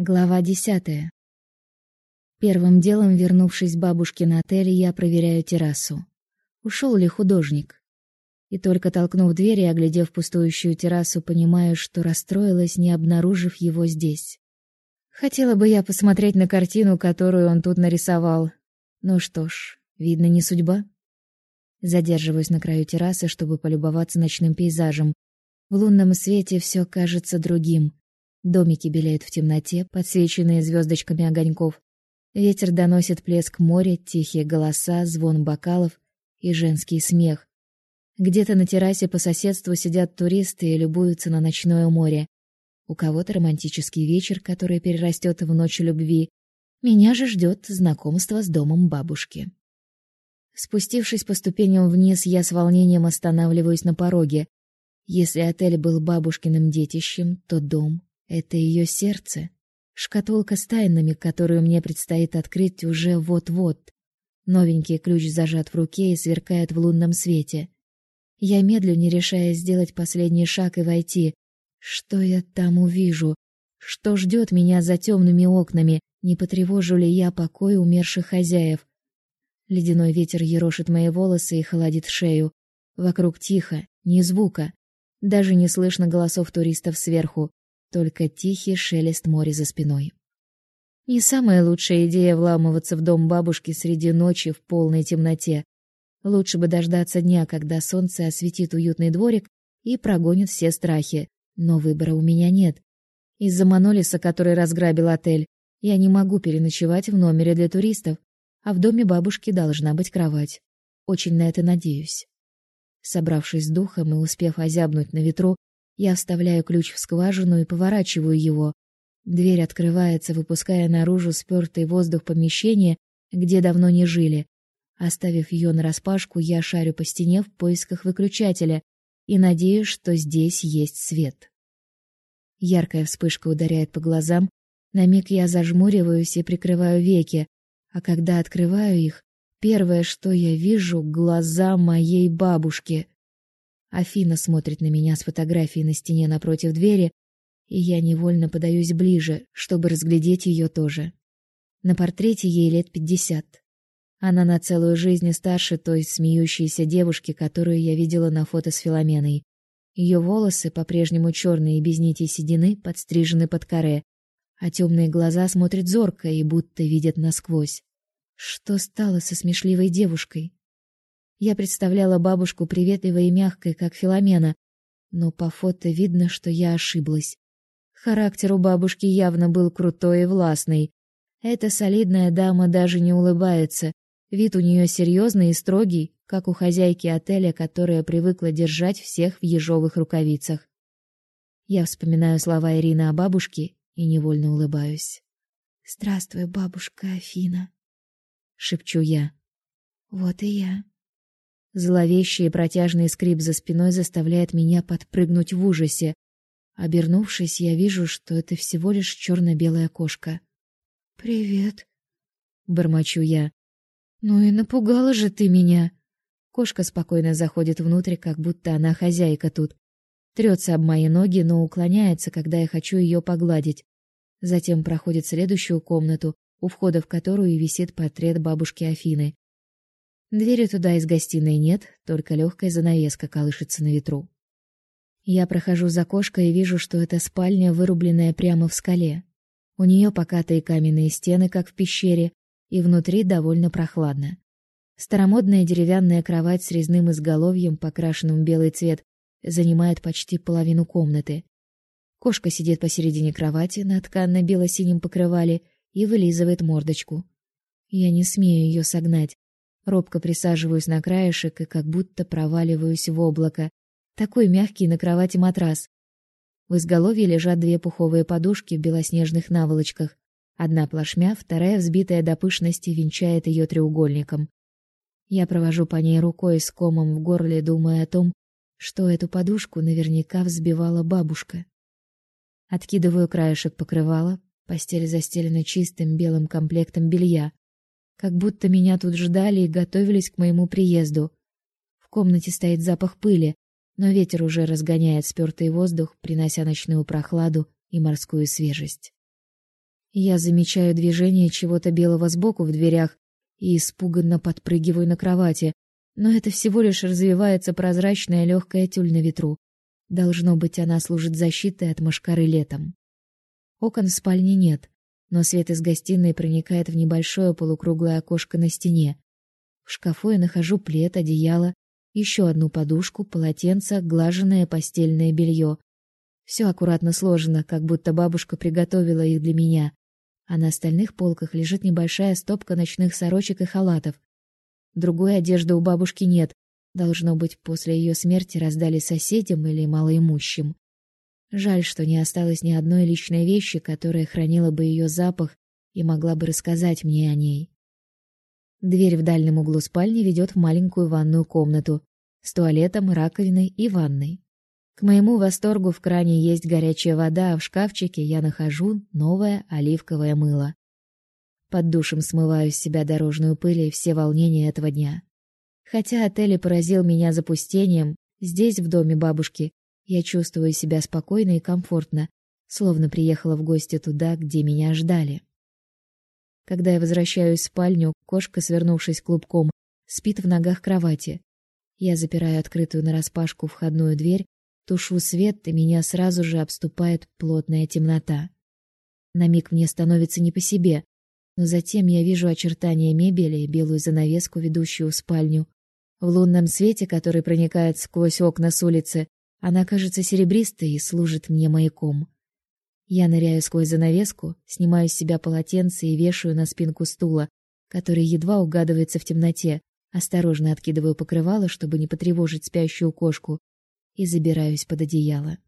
Глава десятая. Первым делом, вернувшись бабушке на отель, я проверяю террасу. Ушел ли художник? И только толкнув дверь и оглядев пустующую террасу, понимаю, что расстроилась, не обнаружив его здесь. Хотела бы я посмотреть на картину, которую он тут нарисовал. Ну что ж, видно, не судьба. Задерживаюсь на краю террасы, чтобы полюбоваться ночным пейзажем. В лунном свете все кажется другим. Домики белеют в темноте, подсвеченные звездочками огоньков. Ветер доносит плеск моря, тихие голоса, звон бокалов и женский смех. Где-то на террасе по соседству сидят туристы и любуются на ночное море. У кого-то романтический вечер, который перерастет в ночь любви. Меня же ждет знакомство с домом бабушки. Спустившись по ступеням вниз, я с волнением останавливаюсь на пороге. Если отель был бабушкиным детищем, то дом это ее сердце, шкатулка с тайнами, которую мне предстоит открыть уже вот-вот. Новенький ключ зажат в руке и сверкает в лунном свете. Я медлю, не решая сделать последний шаг и войти. Что я там увижу? Что ждет меня за темными окнами? Не потревожу ли я покой умерших хозяев? Ледяной ветер ерошит мои волосы и холодит шею. Вокруг тихо, ни звука. Даже не слышно голосов туристов сверху только тихий шелест моря за спиной. Не самая лучшая идея вламываться в дом бабушки среди ночи в полной темноте. Лучше бы дождаться дня, когда солнце осветит уютный дворик и прогонит все страхи. Но выбора у меня нет. Из-за Манолиса, который разграбил отель, я не могу переночевать в номере для туристов, а в доме бабушки должна быть кровать. Очень на это надеюсь. Собравшись с духом и успев озябнуть на ветру, я вставляю ключ в скважину и поворачиваю его. Дверь открывается, выпуская наружу спёртый воздух помещения, где давно не жили. Оставив ее нараспашку, я шарю по стене в поисках выключателя и надеюсь, что здесь есть свет. Яркая вспышка ударяет по глазам, на миг я зажмуриваюсь и прикрываю веки, а когда открываю их, первое, что я вижу, глаза моей бабушки. Афина смотрит на меня с фотографией на стене напротив двери, и я невольно подаюсь ближе, чтобы разглядеть ее тоже. На портрете ей лет пятьдесят. Она на целую жизнь старше той смеющейся девушки, которую я видела на фото с Филоменой. Ее волосы по-прежнему черные и без нити седины, подстрижены под каре, а темные глаза смотрят зорко и будто видят насквозь. Что стало со смешливой девушкой? Я представляла бабушку приветливой и мягкой, как Филомена, но по фото видно, что я ошиблась. Характер у бабушки явно был крутой и властный. Эта солидная дама даже не улыбается. Вид у нее серьезный и строгий, как у хозяйки отеля, которая привыкла держать всех в ежовых рукавицах. Я вспоминаю слова Ирины о бабушке и невольно улыбаюсь. «Здравствуй, бабушка Афина», — шепчу я. «Вот и я». Зловещий и протяжный скрип за спиной заставляет меня подпрыгнуть в ужасе. Обернувшись, я вижу, что это всего лишь черно-белая кошка. «Привет», — бормочу я. «Ну и напугала же ты меня!» Кошка спокойно заходит внутрь, как будто она хозяйка тут. Трется об мои ноги, но уклоняется, когда я хочу ее погладить. Затем проходит следующую комнату, у входа в которую висит портрет бабушки Афины. Двери туда из гостиной нет, только легкая занавеска колышется на ветру. Я прохожу за кошкой и вижу, что это спальня, вырубленная прямо в скале. У нее покатые каменные стены, как в пещере, и внутри довольно прохладно. Старомодная деревянная кровать с резным изголовьем, покрашенным в белый цвет, занимает почти половину комнаты. Кошка сидит посередине кровати на тканно-бело-синем покрывале и вылизывает мордочку. Я не смею ее согнать, Робко присаживаюсь на краешек и как будто проваливаюсь в облако. Такой мягкий на кровати матрас. В изголовье лежат две пуховые подушки в белоснежных наволочках. Одна плашмя, вторая, взбитая до пышности, венчает ее треугольником. Я провожу по ней рукой с комом в горле, думая о том, что эту подушку наверняка взбивала бабушка. Откидываю краешек покрывала, постель застелена чистым белым комплектом белья как будто меня тут ждали и готовились к моему приезду. В комнате стоит запах пыли, но ветер уже разгоняет спёртый воздух, принося ночную прохладу и морскую свежесть. Я замечаю движение чего-то белого сбоку в дверях и испуганно подпрыгиваю на кровати, но это всего лишь развивается прозрачная легкая тюль на ветру. Должно быть, она служит защитой от мошкары летом. Окон в спальне нет, но свет из гостиной проникает в небольшое полукруглое окошко на стене. В шкафу я нахожу плед, одеяло, еще одну подушку, полотенце, глаженное постельное белье. Все аккуратно сложено, как будто бабушка приготовила их для меня. А на остальных полках лежит небольшая стопка ночных сорочек и халатов. Другой одежды у бабушки нет. Должно быть, после ее смерти раздали соседям или малоимущим. Жаль, что не осталось ни одной личной вещи, которая хранила бы ее запах и могла бы рассказать мне о ней. Дверь в дальнем углу спальни ведет в маленькую ванную комнату с туалетом, раковиной и ванной. К моему восторгу в кране есть горячая вода, а в шкафчике я нахожу новое оливковое мыло. Под душем смываю с себя дорожную пыль и все волнения этого дня. Хотя отель и поразил меня запустением, здесь, в доме бабушки, я чувствую себя спокойно и комфортно, словно приехала в гости туда, где меня ждали. Когда я возвращаюсь в спальню, кошка, свернувшись клубком, спит в ногах кровати. Я запираю открытую нараспашку входную дверь, тушу свет, и меня сразу же обступает плотная темнота. На миг мне становится не по себе, но затем я вижу очертания мебели и белую занавеску, ведущую в спальню. В лунном свете, который проникает сквозь окна с улицы, она кажется серебристой и служит мне маяком. Я ныряю сквозь занавеску, снимаю с себя полотенце и вешаю на спинку стула, который едва угадывается в темноте, осторожно откидываю покрывало, чтобы не потревожить спящую кошку, и забираюсь под одеяло.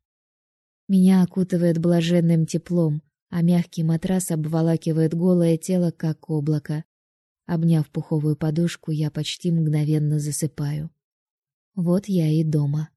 Меня окутывает блаженным теплом, а мягкий матрас обволакивает голое тело, как облако. Обняв пуховую подушку, я почти мгновенно засыпаю. Вот я и дома.